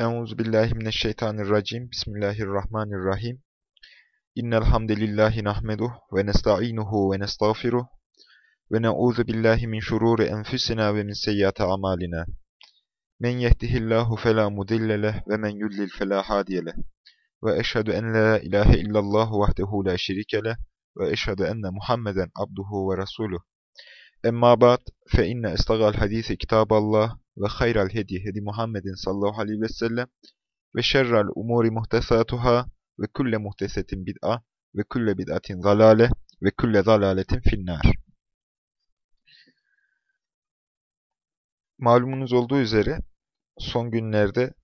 Euzu billahi mineşşeytanirracim. Bismillahirrahmanirrahim. İnnel hamdelellahi nahmeduhu ve nestainuhu ve nestağfiruh ve na'uzu billahi min şururi enfusina ve min seyyiati amalina. Men yehdihillahu fela mudille ve men yudlil fela hadiye. Ve eşhedü en la ilahe illallah vahdehu la şerike ve eşhedü enne Muhammeden abduhu ve resuluh. Emma ba'd fe inne istagal hadisi kitaballah ve hayral hedi hedi Muhammedin sallallahu aleyhi ve sellem ve şerrel umuri muhtesatuhâ ve külle muhtesetin bid'a ve külle bid'atin zalale ve külle zalaletin finnâr. Malumunuz olduğu üzere son günlerde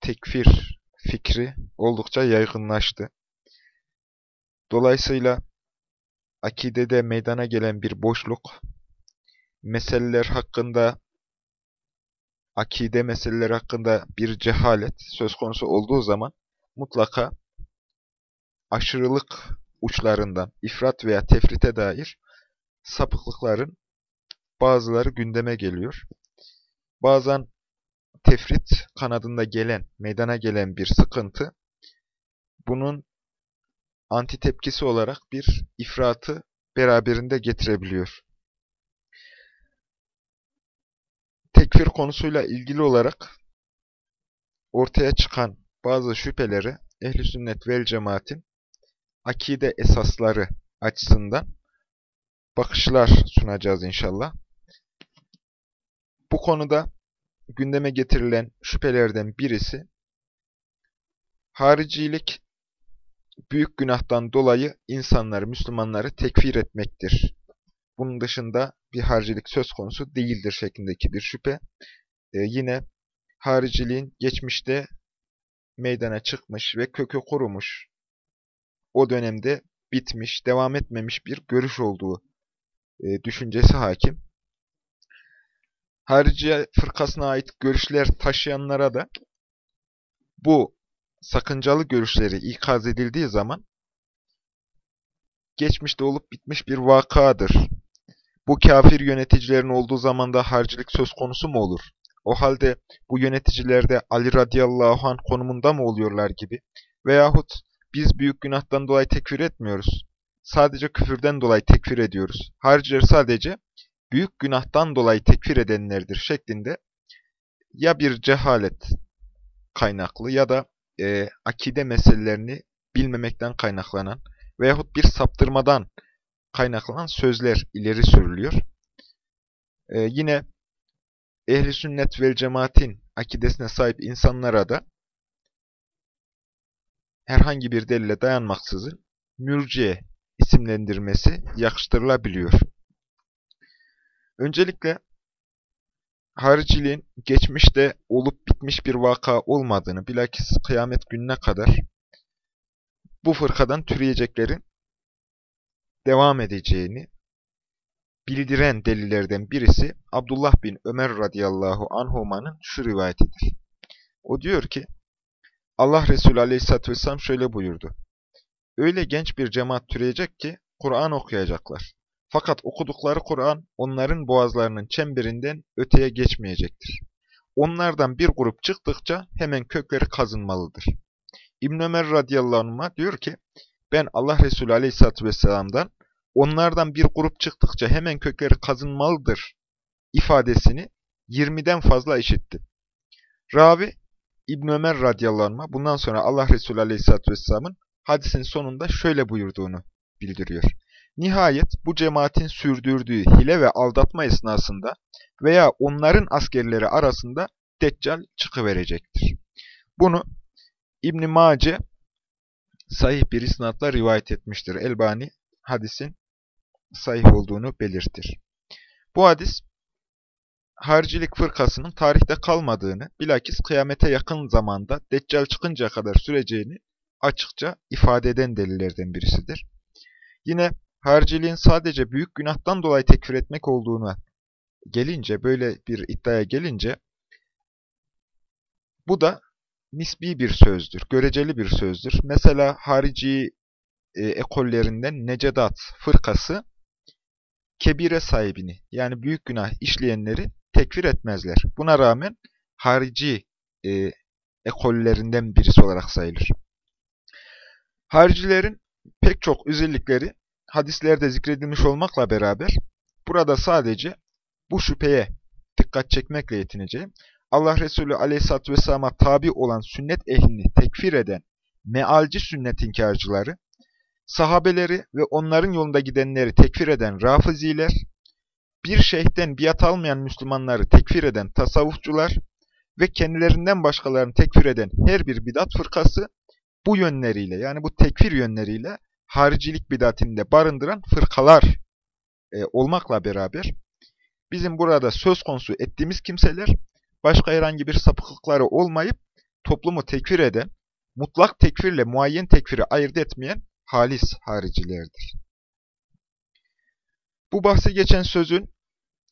tekfir fikri oldukça yaygınlaştı. Dolayısıyla akidede meydana gelen bir boşluk, meseleler hakkında akide meseleleri hakkında bir cehalet söz konusu olduğu zaman mutlaka aşırılık uçlarından, ifrat veya tefrite dair sapıklıkların bazıları gündeme geliyor. Bazen tefrit kanadında gelen, meydana gelen bir sıkıntı, bunun antitepkisi olarak bir ifratı beraberinde getirebiliyor. Tekfir konusuyla ilgili olarak ortaya çıkan bazı şüpheleri ehl sünnet vel cemaatin akide esasları açısından bakışlar sunacağız inşallah. Bu konuda gündeme getirilen şüphelerden birisi haricilik büyük günahtan dolayı insanları, Müslümanları tekfir etmektir bunun dışında bir haricilik söz konusu değildir şeklindeki bir şüphe. Ee, yine hariciliğin geçmişte meydana çıkmış ve kökü kurumuş, o dönemde bitmiş, devam etmemiş bir görüş olduğu e, düşüncesi hakim. Hariciye fırkasına ait görüşler taşıyanlara da bu sakıncalı görüşleri ikaz edildiği zaman geçmişte olup bitmiş bir vakadır bu kafir yöneticilerin olduğu zamanda harcilik söz konusu mu olur? O halde bu yöneticiler de Ali radıyallahu anh konumunda mı oluyorlar gibi? Veyahut biz büyük günahtan dolayı tekfir etmiyoruz. Sadece küfürden dolayı tekfir ediyoruz. Hariciler sadece büyük günahtan dolayı tekfir edenlerdir şeklinde ya bir cehalet kaynaklı ya da e, akide meselelerini bilmemekten kaynaklanan veyahut bir saptırmadan kaynaklanan sözler ileri sürülüyor. Ee, yine ehli sünnet vel cemaatin akidesine sahip insanlara da herhangi bir delile dayanmaksızın mürciye isimlendirmesi yakıştırılabiliyor. Öncelikle hariciliğin geçmişte olup bitmiş bir vaka olmadığını, bilakis kıyamet gününe kadar bu fırkadan türeyeceklerin devam edeceğini bildiren delillerden birisi Abdullah bin Ömer radıyallahu anhumanın şu rivayetidir. O diyor ki, Allah Resulü aleyhissalatü vesselam şöyle buyurdu. Öyle genç bir cemaat türeyecek ki Kur'an okuyacaklar. Fakat okudukları Kur'an onların boğazlarının çemberinden öteye geçmeyecektir. Onlardan bir grup çıktıkça hemen kökleri kazınmalıdır. İbn Ömer radıyallahu anh'a diyor ki, ben Allah Resulü Aleyhisselatü Vesselam'dan onlardan bir grup çıktıkça hemen kökleri kazınmalıdır ifadesini 20'den fazla işittim. Ravi İbn Ömer radıyallahu anh bundan sonra Allah Resulü Aleyhisselatü Vesselam'ın hadisin sonunda şöyle buyurduğunu bildiriyor. Nihayet bu cemaatin sürdürdüğü hile ve aldatma esnasında veya onların askerleri arasında Deccal çıkıverecektir. Bunu İbn-i Mace sahih bir isnatla rivayet etmiştir. Elbani hadisin sahih olduğunu belirtir. Bu hadis haricilik fırkasının tarihte kalmadığını, bilakis kıyamete yakın zamanda Deccal çıkıncaya kadar süreceğini açıkça ifade eden delillerden birisidir. Yine hariciliğin sadece büyük günahtan dolayı tekfir etmek olduğuna gelince, böyle bir iddiaya gelince, bu da nisbi bir sözdür, göreceli bir sözdür. Mesela harici e, ekollerinden Necedat fırkası kebire sahibini yani büyük günah işleyenleri tekfir etmezler. Buna rağmen harici e, ekollerinden birisi olarak sayılır. Haricilerin pek çok özellikleri hadislerde zikredilmiş olmakla beraber burada sadece bu şüpheye dikkat çekmekle yetineceğim. Allah Resulü Aleyhisselatü Vesselam'a tabi olan sünnet ehlini tekfir eden mealci sünnet inkarcıları, sahabeleri ve onların yolunda gidenleri tekfir eden rafiziler, bir şeyhten biat almayan Müslümanları tekfir eden tasavvufçular ve kendilerinden başkalarını tekfir eden her bir bidat fırkası bu yönleriyle yani bu tekfir yönleriyle haricilik bidatini de barındıran fırkalar e, olmakla beraber bizim burada söz konusu ettiğimiz kimseler başka herhangi bir sapıklıkları olmayıp toplumu tekfir eden, mutlak tekfirle muayyen tekfiri ayırt etmeyen halis haricilerdir. Bu bahsi geçen sözün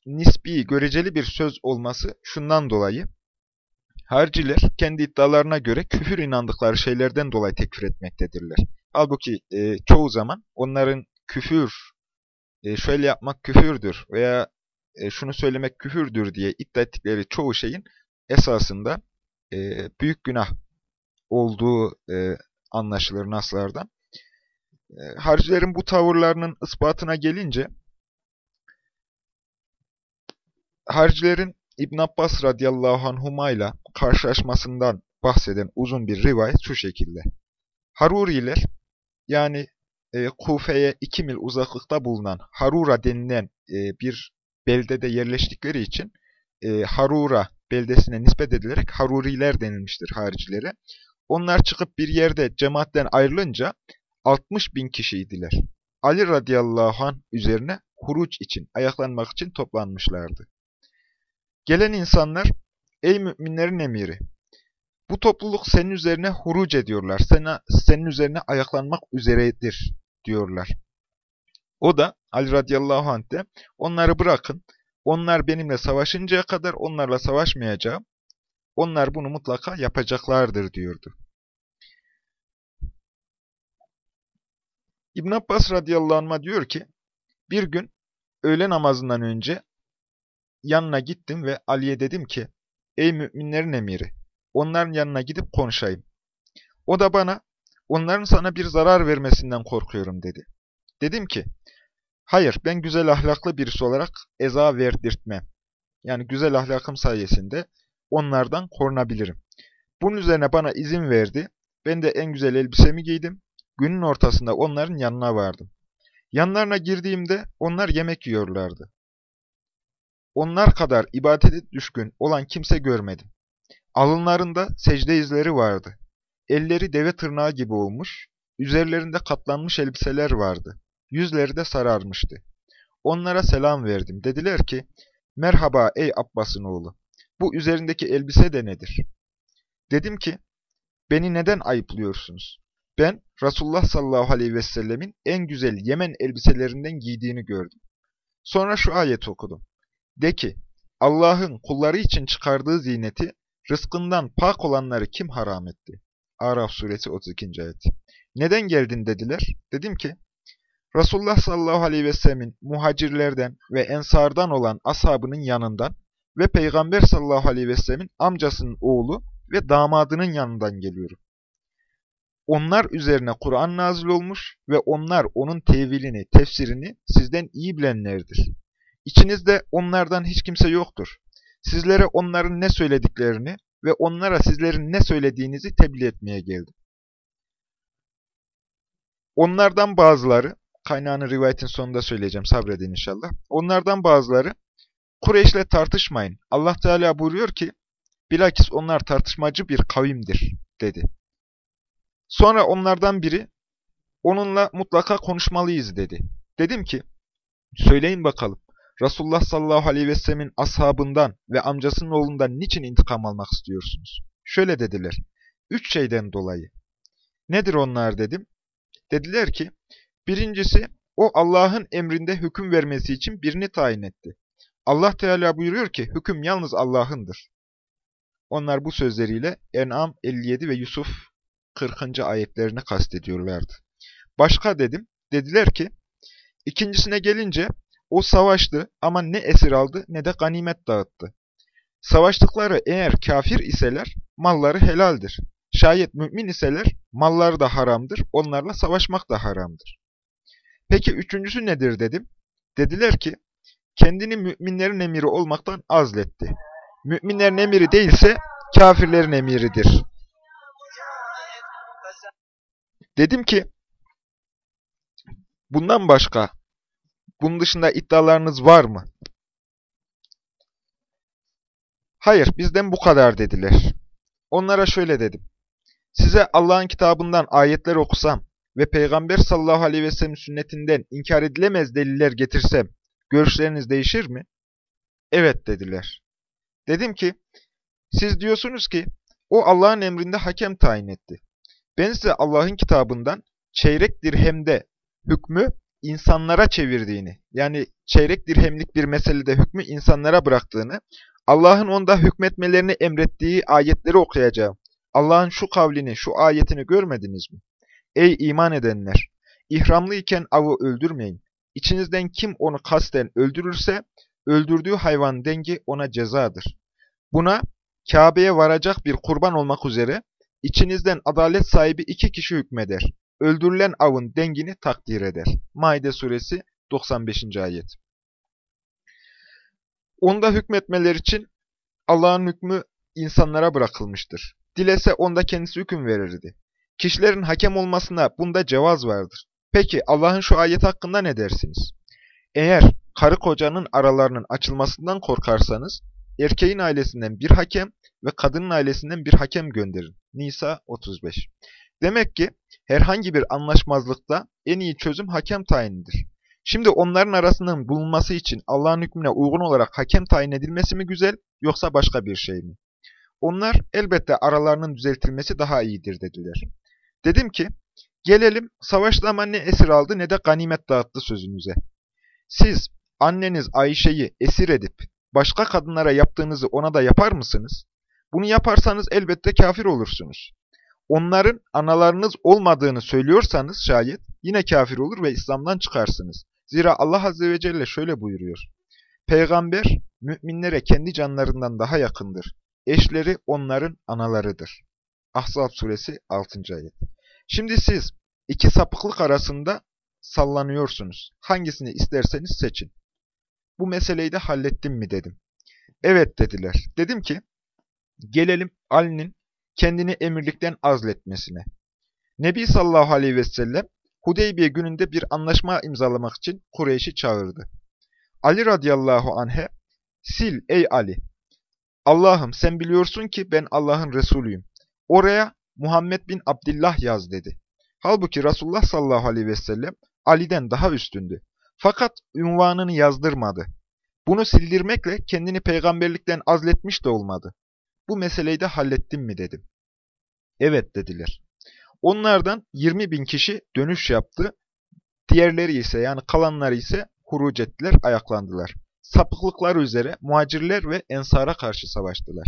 nisbi, göreceli bir söz olması şundan dolayı, hariciler kendi iddialarına göre küfür inandıkları şeylerden dolayı tekfir etmektedirler. Halbuki e, çoğu zaman onların küfür, e, şöyle yapmak küfürdür veya e, şunu söylemek küfürdür diye iddia ettikleri çoğu şeyin esasında e, büyük günah olduğu e, anlaşılır naslardan. E, haricilerin bu tavırlarının ispatına gelince, haricilerin İbn Abbas radıyallahu anhuma ile karşılaşmasından bahseden uzun bir rivayet şu şekilde. Haruriler, yani e, Kufe'ye iki mil uzaklıkta bulunan Harura denilen e, bir beldede yerleştikleri için e, Harura beldesine nispet edilerek Haruriler denilmiştir haricilere. Onlar çıkıp bir yerde cemaatten ayrılınca 60 bin kişiydiler. Ali radıyallahu anh üzerine huruç için, ayaklanmak için toplanmışlardı. Gelen insanlar, ey müminlerin emiri, bu topluluk senin üzerine huruc ediyorlar, sana, senin üzerine ayaklanmak üzeredir diyorlar. O da Ali radıyallahu anh de onları bırakın, onlar benimle savaşıncaya kadar onlarla savaşmayacağım, onlar bunu mutlaka yapacaklardır diyordu. İbn Abbas radıyallahu anh'a diyor ki, bir gün öğle namazından önce yanına gittim ve Ali'ye dedim ki, ey müminlerin emiri, onların yanına gidip konuşayım. O da bana, onların sana bir zarar vermesinden korkuyorum dedi. Dedim ki, hayır ben güzel ahlaklı birisi olarak eza verdirtmem. Yani güzel ahlakım sayesinde onlardan korunabilirim. Bunun üzerine bana izin verdi. Ben de en güzel elbisemi giydim. Günün ortasında onların yanına vardım. Yanlarına girdiğimde onlar yemek yiyorlardı. Onlar kadar ibadete düşkün olan kimse görmedim. Alınlarında secde izleri vardı. Elleri deve tırnağı gibi olmuş, üzerlerinde katlanmış elbiseler vardı. Yüzleri de sararmıştı. Onlara selam verdim. Dediler ki, merhaba ey Abbas'ın oğlu. Bu üzerindeki elbise de nedir? Dedim ki, beni neden ayıplıyorsunuz? Ben Resulullah sallallahu aleyhi ve sellemin en güzel Yemen elbiselerinden giydiğini gördüm. Sonra şu ayet okudum. De ki, Allah'ın kulları için çıkardığı ziyneti, rızkından pak olanları kim haram etti? Araf suresi 32. ayet. Neden geldin dediler. Dedim ki, Resulullah sallallahu aleyhi ve sellemin muhacirlerden ve ensardan olan ashabının yanından ve Peygamber sallallahu aleyhi ve sellemin amcasının oğlu ve damadının yanından geliyorum. Onlar üzerine Kur'an nazil olmuş ve onlar onun tevilini, tefsirini sizden iyi bilenlerdir. İçinizde onlardan hiç kimse yoktur. Sizlere onların ne söylediklerini ve onlara sizlerin ne söylediğinizi tebliğ etmeye geldim. Onlardan bazıları, kaynağını rivayetin sonunda söyleyeceğim, sabredin inşallah. Onlardan bazıları, Kureyş'le tartışmayın. Allah Teala buyuruyor ki, bilakis onlar tartışmacı bir kavimdir, dedi. Sonra onlardan biri, onunla mutlaka konuşmalıyız, dedi. Dedim ki, söyleyin bakalım, Resulullah sallallahu aleyhi ve sellemin ashabından ve amcasının oğlundan niçin intikam almak istiyorsunuz? Şöyle dediler, üç şeyden dolayı. Nedir onlar dedim. Dediler ki, birincisi, o Allah'ın emrinde hüküm vermesi için birini tayin etti. Allah Teala buyuruyor ki, hüküm yalnız Allah'ındır. Onlar bu sözleriyle En'am 57 ve Yusuf 40. ayetlerini kastediyorlardı. Başka dedim, dediler ki, ikincisine gelince, o savaştı ama ne esir aldı ne de ganimet dağıttı. Savaştıkları eğer kafir iseler malları helaldir. Şayet mümin iseler malları da haramdır, onlarla savaşmak da haramdır. Peki üçüncüsü nedir dedim. Dediler ki, kendini müminlerin emiri olmaktan azletti. Müminlerin emiri değilse kafirlerin emiridir. Dedim ki, bundan başka, bunun dışında iddialarınız var mı? Hayır, bizden bu kadar dediler. Onlara şöyle dedim. Size Allah'ın kitabından ayetler okusam ve Peygamber sallallahu aleyhi ve sellem sünnetinden inkar edilemez deliller getirsem, görüşleriniz değişir mi? Evet dediler. Dedim ki, siz diyorsunuz ki, o Allah'ın emrinde hakem tayin etti. Ben size Allah'ın kitabından çeyrek dirhemde hükmü insanlara çevirdiğini, yani çeyrek dirhemlik bir meselede hükmü insanlara bıraktığını, Allah'ın onda hükmetmelerini emrettiği ayetleri okuyacağım. Allah'ın şu kavlini, şu ayetini görmediniz mi? Ey iman edenler! İhramlı iken avı öldürmeyin. İçinizden kim onu kasten öldürürse, öldürdüğü hayvan dengi ona cezadır. Buna Kabe'ye varacak bir kurban olmak üzere içinizden adalet sahibi iki kişi hükmeder. Öldürülen avın dengini takdir eder. Maide suresi 95. ayet. Onda hükmetmeler için Allah'ın hükmü insanlara bırakılmıştır. Dilese onda kendisi hüküm verirdi. Kişilerin hakem olmasına bunda cevaz vardır. Peki Allah'ın şu ayet hakkında ne dersiniz? Eğer karı kocanın aralarının açılmasından korkarsanız, erkeğin ailesinden bir hakem ve kadının ailesinden bir hakem gönderin. Nisa 35 Demek ki herhangi bir anlaşmazlıkta en iyi çözüm hakem tayinidir. Şimdi onların arasının bulunması için Allah'ın hükmüne uygun olarak hakem tayin edilmesi mi güzel yoksa başka bir şey mi? Onlar elbette aralarının düzeltilmesi daha iyidir dediler. Dedim ki, gelelim savaşta ama ne esir aldı ne de ganimet dağıttı sözünüze. Siz anneniz Ayşe'yi esir edip başka kadınlara yaptığınızı ona da yapar mısınız? Bunu yaparsanız elbette kafir olursunuz. Onların analarınız olmadığını söylüyorsanız şayet yine kafir olur ve İslam'dan çıkarsınız. Zira Allah Azze ve Celle şöyle buyuruyor. Peygamber müminlere kendi canlarından daha yakındır. Eşleri onların analarıdır. Ahzab suresi 6. ayet. Şimdi siz iki sapıklık arasında sallanıyorsunuz. Hangisini isterseniz seçin. Bu meseleyi de hallettim mi dedim. Evet dediler. Dedim ki gelelim Ali'nin kendini emirlikten azletmesine. Nebi sallallahu aleyhi ve sellem Hudeybiye gününde bir anlaşma imzalamak için Kureyş'i çağırdı. Ali radıyallahu anh'e, sil ey Ali, Allah'ım sen biliyorsun ki ben Allah'ın Resulüyüm. Oraya Muhammed bin Abdullah yaz dedi. Halbuki Resulullah sallallahu aleyhi ve sellem Ali'den daha üstündü. Fakat ünvanını yazdırmadı. Bunu sildirmekle kendini peygamberlikten azletmiş de olmadı. Bu meseleyi de hallettim mi dedim. Evet dediler. Onlardan 20 bin kişi dönüş yaptı. Diğerleri ise yani kalanları ise huruc ettiler, ayaklandılar. Sapıklıkları üzere muhacirler ve ensara karşı savaştılar.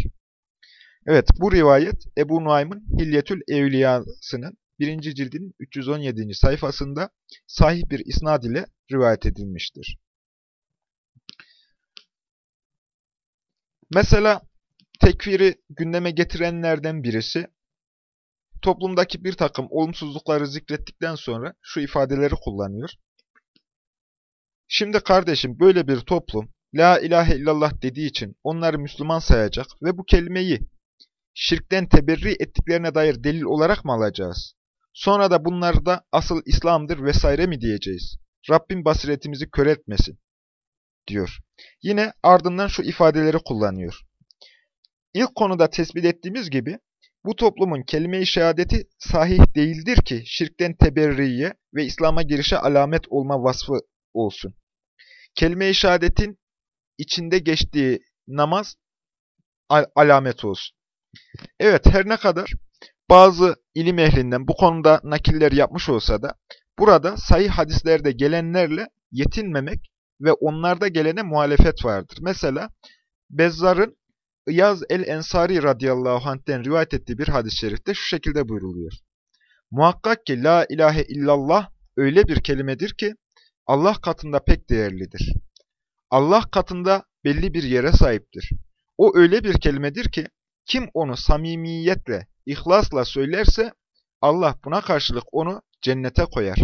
Evet bu rivayet Ebu Nuaym'ın Hilyetül Evliyası'nın 1. cildinin 317. sayfasında sahih bir isnad ile rivayet edilmiştir. Mesela tekfiri gündeme getirenlerden birisi toplumdaki bir takım olumsuzlukları zikrettikten sonra şu ifadeleri kullanıyor. Şimdi kardeşim böyle bir toplum La ilahe illallah dediği için onları Müslüman sayacak ve bu kelimeyi şirkten teberri ettiklerine dair delil olarak mı alacağız? Sonra da bunlar da asıl İslam'dır vesaire mi diyeceğiz? Rabbim basiretimizi kör etmesin, diyor. Yine ardından şu ifadeleri kullanıyor. İlk konuda tespit ettiğimiz gibi, bu toplumun kelime-i şehadeti sahih değildir ki şirkten teberriye ve İslam'a girişe alamet olma vasfı olsun. Kelime-i şehadetin içinde geçtiği namaz al alamet olsun. Evet her ne kadar bazı ilim ehlinden bu konuda nakiller yapmış olsa da burada sahih hadislerde gelenlerle yetinmemek ve onlarda gelene muhalefet vardır. Mesela Bezzar'ın İyaz el-Ensari radıyallahu anh'ten rivayet ettiği bir hadis-i şerifte şu şekilde buyruluyor. Muhakkak ki la ilahe illallah öyle bir kelimedir ki Allah katında pek değerlidir. Allah katında belli bir yere sahiptir. O öyle bir kelimedir ki Kim onu samimiyetle, ihlasla söylerse Allah buna karşılık onu cennete koyar.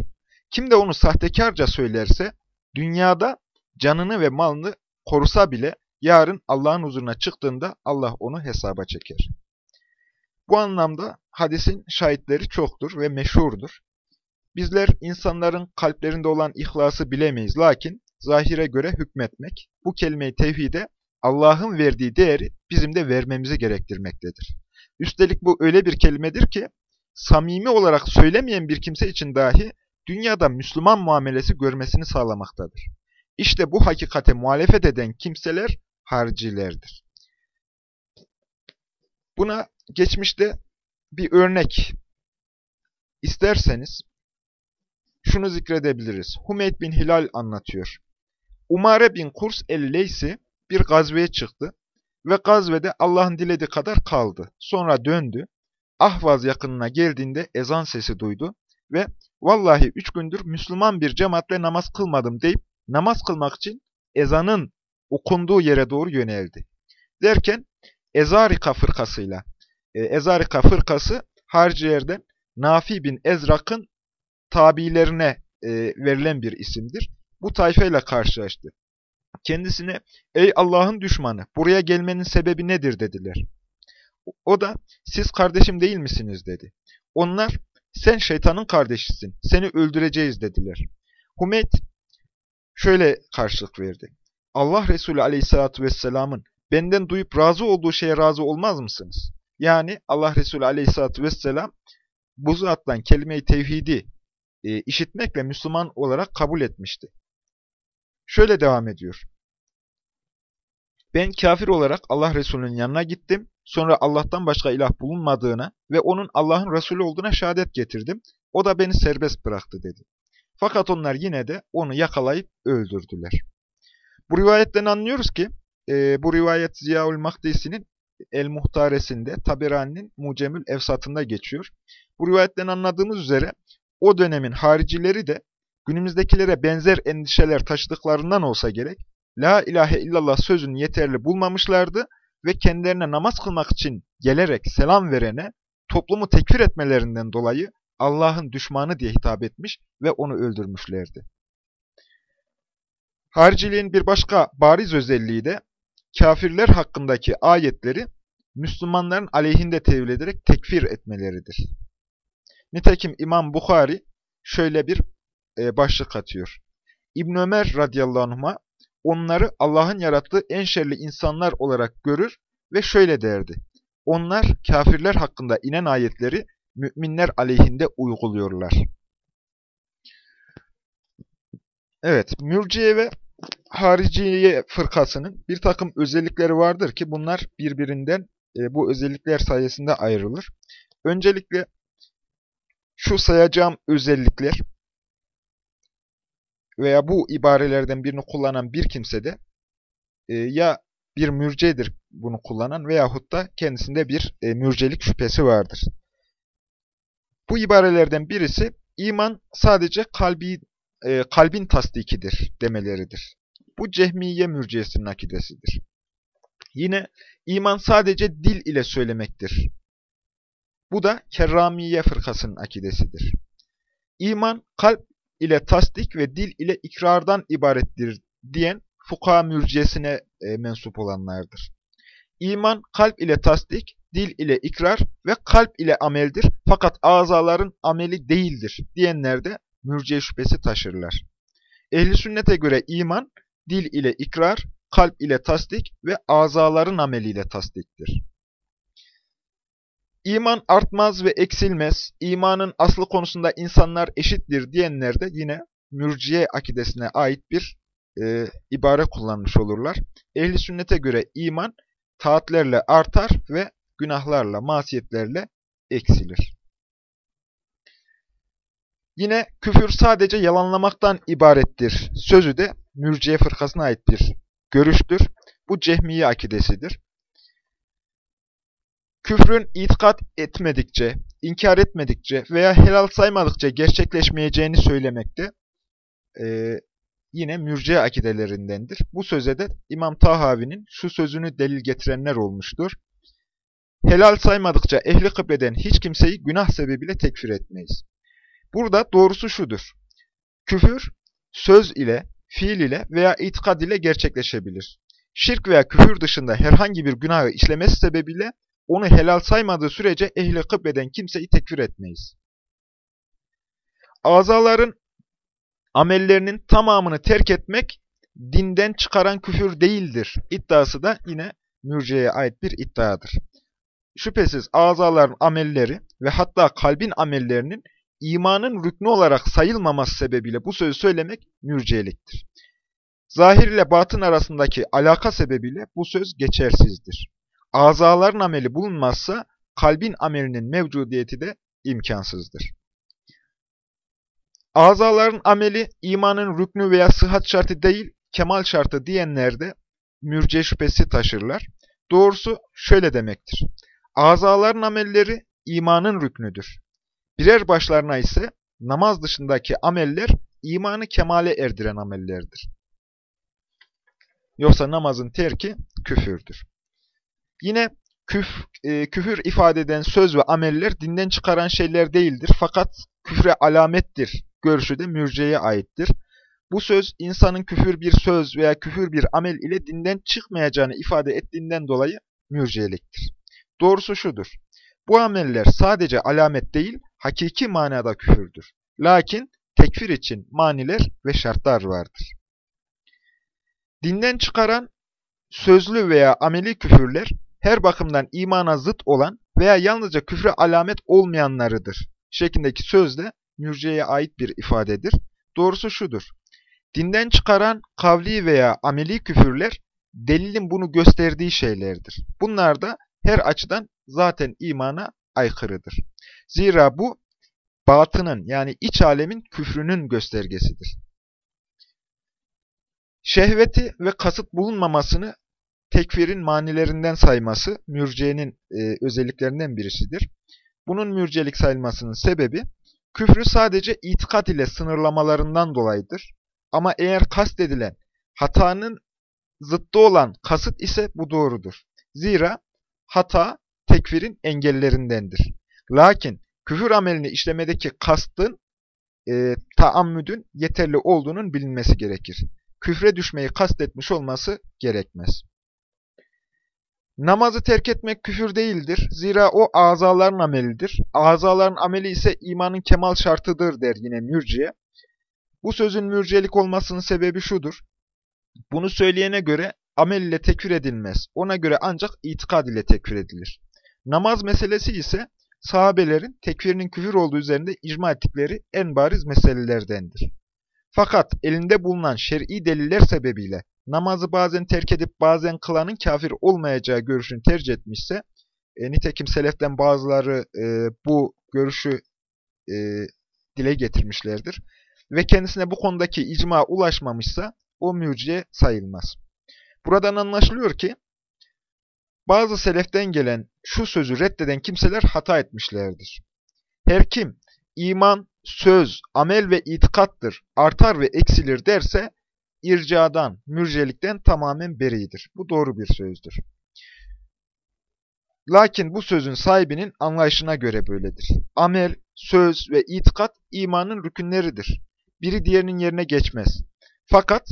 Kim de onu sahtekarca söylerse dünyada canını ve malını korusa bile yarın Allah'ın huzuruna çıktığında Allah onu hesaba çeker. Bu anlamda hadisin şahitleri çoktur ve meşhurdur. Bizler insanların kalplerinde olan ihlası bilemeyiz. Lakin zahire göre hükmetmek, bu kelimeyi tevhide Allah'ın verdiği değeri bizim de vermemizi gerektirmektedir. Üstelik bu öyle bir kelimedir ki, samimi olarak söylemeyen bir kimse için dahi dünyada Müslüman muamelesi görmesini sağlamaktadır. İşte bu hakikate muhalefet eden kimseler haricilerdir. Buna geçmişte bir örnek isterseniz şunu zikredebiliriz. Humeyd bin Hilal anlatıyor. Umare bin Kurs el-Leysi bir gazveye çıktı ve gazvede Allah'ın dilediği kadar kaldı. Sonra döndü. Ahvaz yakınına geldiğinde ezan sesi duydu ve vallahi üç gündür Müslüman bir cemaatle namaz kılmadım deyip namaz kılmak için ezanın okunduğu yere doğru yöneldi. Derken Ezarika fırkasıyla, e, Ezarika fırkası haricilerden Nafi bin Ezrak'ın tabilerine e, verilen bir isimdir. Bu tayfayla karşılaştı. Kendisine, ey Allah'ın düşmanı, buraya gelmenin sebebi nedir dediler. O da, siz kardeşim değil misiniz dedi. Onlar, sen şeytanın kardeşisin, seni öldüreceğiz dediler. Humeyd şöyle karşılık verdi. Allah Resulü aleyhissalatü vesselamın benden duyup razı olduğu şeye razı olmaz mısınız? Yani Allah Resulü aleyhissalatü vesselam bu zattan kelime-i tevhidi e, işitmekle Müslüman olarak kabul etmişti. Şöyle devam ediyor. Ben kafir olarak Allah Resulü'nün yanına gittim. Sonra Allah'tan başka ilah bulunmadığına ve onun Allah'ın Resulü olduğuna şehadet getirdim. O da beni serbest bıraktı dedi. Fakat onlar yine de onu yakalayıp öldürdüler. Bu rivayetten anlıyoruz ki, e, bu rivayet Ziyaül Mahdisi'nin El-Muhtaresinde, Taberani'nin Mucemül Evsat'ında geçiyor. Bu rivayetten anladığımız üzere, o dönemin haricileri de günümüzdekilere benzer endişeler taşıdıklarından olsa gerek, La ilahe illallah sözünü yeterli bulmamışlardı ve kendilerine namaz kılmak için gelerek selam verene toplumu tekfir etmelerinden dolayı Allah'ın düşmanı diye hitap etmiş ve onu öldürmüşlerdi. Hariciliğin bir başka bariz özelliği de kafirler hakkındaki ayetleri Müslümanların aleyhinde tevil ederek tekfir etmeleridir. Nitekim İmam Bukhari şöyle bir e, başlık atıyor. İbn Ömer radıyallahu anh'a onları Allah'ın yarattığı en şerli insanlar olarak görür ve şöyle derdi. Onlar kafirler hakkında inen ayetleri müminler aleyhinde uyguluyorlar. Evet, mürciye ve hariciye fırkasının bir takım özellikleri vardır ki bunlar birbirinden e, bu özellikler sayesinde ayrılır. Öncelikle şu sayacağım özellikler veya bu ibarelerden birini kullanan bir kimse de e, ya bir mürcedir bunu kullanan veyahut da kendisinde bir e, mürcelik şüphesi vardır. Bu ibarelerden birisi iman sadece kalbi, e, kalbin tasdikidir demeleridir. Bu cehmiye mürciyesinin akidesidir. Yine iman sadece dil ile söylemektir. Bu da kerramiye fırkasının akidesidir. İman kalp ile tasdik ve dil ile ikrardan ibarettir diyen fukaha mürciyesine e, mensup olanlardır. İman kalp ile tasdik, dil ile ikrar ve kalp ile ameldir fakat azaların ameli değildir diyenler de mürciye şüphesi taşırlar. Ehli sünnete göre iman dil ile ikrar, kalp ile tasdik ve azaların ameliyle tasdiktir. İman artmaz ve eksilmez, imanın aslı konusunda insanlar eşittir diyenler de yine mürciye akidesine ait bir e, ibare kullanmış olurlar. Ehli sünnete göre iman taatlerle artar ve günahlarla, masiyetlerle eksilir. Yine küfür sadece yalanlamaktan ibarettir. Sözü de mürciye fırkasına ait bir görüştür. Bu cehmiye akidesidir. Küfrün itikat etmedikçe, inkar etmedikçe veya helal saymadıkça gerçekleşmeyeceğini söylemekte e, yine mürciye akidelerindendir. Bu söze de İmam Tahavi'nin şu sözünü delil getirenler olmuştur. helal saymadıkça ehli kıbleden hiç kimseyi günah sebebiyle tekfir etmeyiz. Burada doğrusu şudur. Küfür, söz ile, fiil ile veya itikad ile gerçekleşebilir. Şirk veya küfür dışında herhangi bir günahı işlemesi sebebiyle onu helal saymadığı sürece ehli kıbleden kimseyi tekfir etmeyiz. Azaların amellerinin tamamını terk etmek dinden çıkaran küfür değildir. İddiası da yine mürciyeye ait bir iddiadır. Şüphesiz azaların amelleri ve hatta kalbin amellerinin imanın rüknü olarak sayılmaması sebebiyle bu sözü söylemek mürciyeliktir. Zahir ile batın arasındaki alaka sebebiyle bu söz geçersizdir. Azaların ameli bulunmazsa kalbin amelinin mevcudiyeti de imkansızdır. Azaların ameli imanın rüknü veya sıhhat şartı değil, kemal şartı diyenler de mürce şüphesi taşırlar. Doğrusu şöyle demektir. Azaların amelleri imanın rüknüdür. Birer başlarına ise namaz dışındaki ameller imanı kemale erdiren amellerdir. Yoksa namazın terki küfürdür. Yine küf, e, küfür ifade eden söz ve ameller dinden çıkaran şeyler değildir. Fakat küfre alamettir görüşü de mürceye aittir. Bu söz insanın küfür bir söz veya küfür bir amel ile dinden çıkmayacağını ifade ettiğinden dolayı mürciyeliktir. Doğrusu şudur. Bu ameller sadece alamet değil, hakiki manada küfürdür. Lakin tekfir için maniler ve şartlar vardır. Dinden çıkaran sözlü veya ameli küfürler her bakımdan imana zıt olan veya yalnızca küfre alamet olmayanlarıdır. Şeklindeki söz de mürceye ait bir ifadedir. Doğrusu şudur. Dinden çıkaran kavli veya ameli küfürler delilin bunu gösterdiği şeylerdir. Bunlar da her açıdan zaten imana aykırıdır. Zira bu batının yani iç alemin küfrünün göstergesidir. Şehveti ve kasıt bulunmamasını tekfirin manilerinden sayması mürciyenin e, özelliklerinden birisidir. Bunun mürcelik sayılmasının sebebi küfrü sadece itikat ile sınırlamalarından dolayıdır. Ama eğer kastedilen hatanın zıttı olan kasıt ise bu doğrudur. Zira hata tekfirin engellerindendir. Lakin küfür amelini işlemedeki kastın, e, taammüdün yeterli olduğunun bilinmesi gerekir. Küfre düşmeyi kastetmiş olması gerekmez. Namazı terk etmek küfür değildir. Zira o azaların amelidir. Azaların ameli ise imanın kemal şartıdır der yine mürciye. Bu sözün mürciyelik olmasının sebebi şudur. Bunu söyleyene göre amel ile tekfir edilmez. Ona göre ancak itikad ile tekfir edilir. Namaz meselesi ise sahabelerin tekfirinin küfür olduğu üzerinde icma ettikleri en bariz meselelerdendir. Fakat elinde bulunan şer'i deliller sebebiyle namazı bazen terk edip bazen kılanın kafir olmayacağı görüşünü tercih etmişse, e, nitekim seleften bazıları e, bu görüşü e, dile getirmişlerdir ve kendisine bu konudaki icma ulaşmamışsa o mürciye sayılmaz. Buradan anlaşılıyor ki bazı seleften gelen şu sözü reddeden kimseler hata etmişlerdir. Her kim iman, söz, amel ve itikattır, artar ve eksilir derse ircadan, mürcelikten tamamen beridir. Bu doğru bir sözdür. Lakin bu sözün sahibinin anlayışına göre böyledir. Amel, söz ve itikat imanın rükünleridir. Biri diğerinin yerine geçmez. Fakat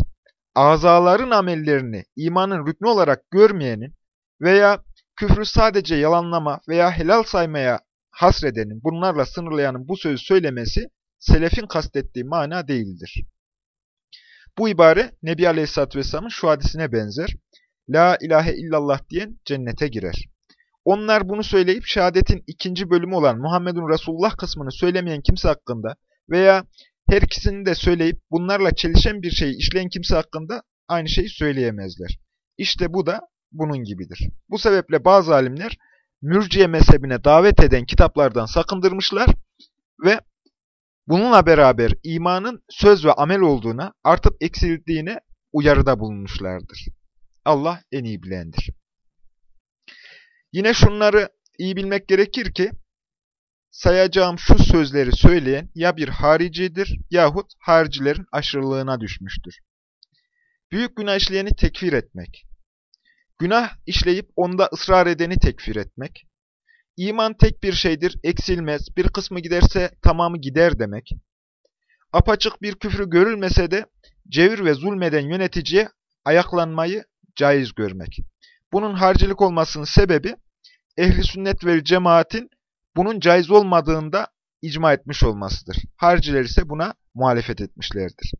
azaların amellerini imanın rüknü olarak görmeyenin veya küfrü sadece yalanlama veya helal saymaya hasredenin, bunlarla sınırlayanın bu sözü söylemesi selefin kastettiği mana değildir. Bu ibare Nebi Aleyhisselatü Vesselam'ın şu hadisine benzer. La ilahe illallah diyen cennete girer. Onlar bunu söyleyip şehadetin ikinci bölümü olan Muhammedun Resulullah kısmını söylemeyen kimse hakkında veya her ikisini de söyleyip bunlarla çelişen bir şeyi işleyen kimse hakkında aynı şeyi söyleyemezler. İşte bu da bunun gibidir. Bu sebeple bazı alimler mürciye mezhebine davet eden kitaplardan sakındırmışlar ve bununla beraber imanın söz ve amel olduğuna, artıp eksildiğine uyarıda bulunmuşlardır. Allah en iyi bilendir. Yine şunları iyi bilmek gerekir ki, sayacağım şu sözleri söyleyen ya bir haricidir yahut haricilerin aşırılığına düşmüştür. Büyük günah işleyeni tekfir etmek. Günah işleyip onda ısrar edeni tekfir etmek. İman tek bir şeydir, eksilmez, bir kısmı giderse tamamı gider demek. Apaçık bir küfrü görülmese de cevir ve zulmeden yöneticiye ayaklanmayı caiz görmek. Bunun harcilik olmasının sebebi ehli sünnet ve cemaatin bunun caiz olmadığında icma etmiş olmasıdır. Harciler ise buna muhalefet etmişlerdir.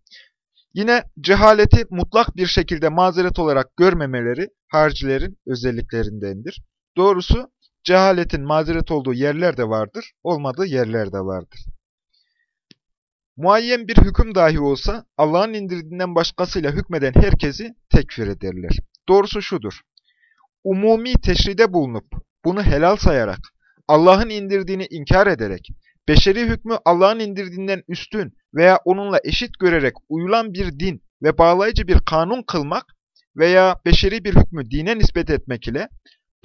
Yine cehaleti mutlak bir şekilde mazeret olarak görmemeleri harcilerin özelliklerindendir. Doğrusu cehaletin mazeret olduğu yerler de vardır, olmadığı yerler de vardır. Muayyen bir hüküm dahi olsa Allah'ın indirdiğinden başkasıyla hükmeden herkesi tekfir ederler. Doğrusu şudur. Umumi teşride bulunup bunu helal sayarak, Allah'ın indirdiğini inkar ederek, beşeri hükmü Allah'ın indirdiğinden üstün veya onunla eşit görerek uyulan bir din ve bağlayıcı bir kanun kılmak veya beşeri bir hükmü dine nispet etmek ile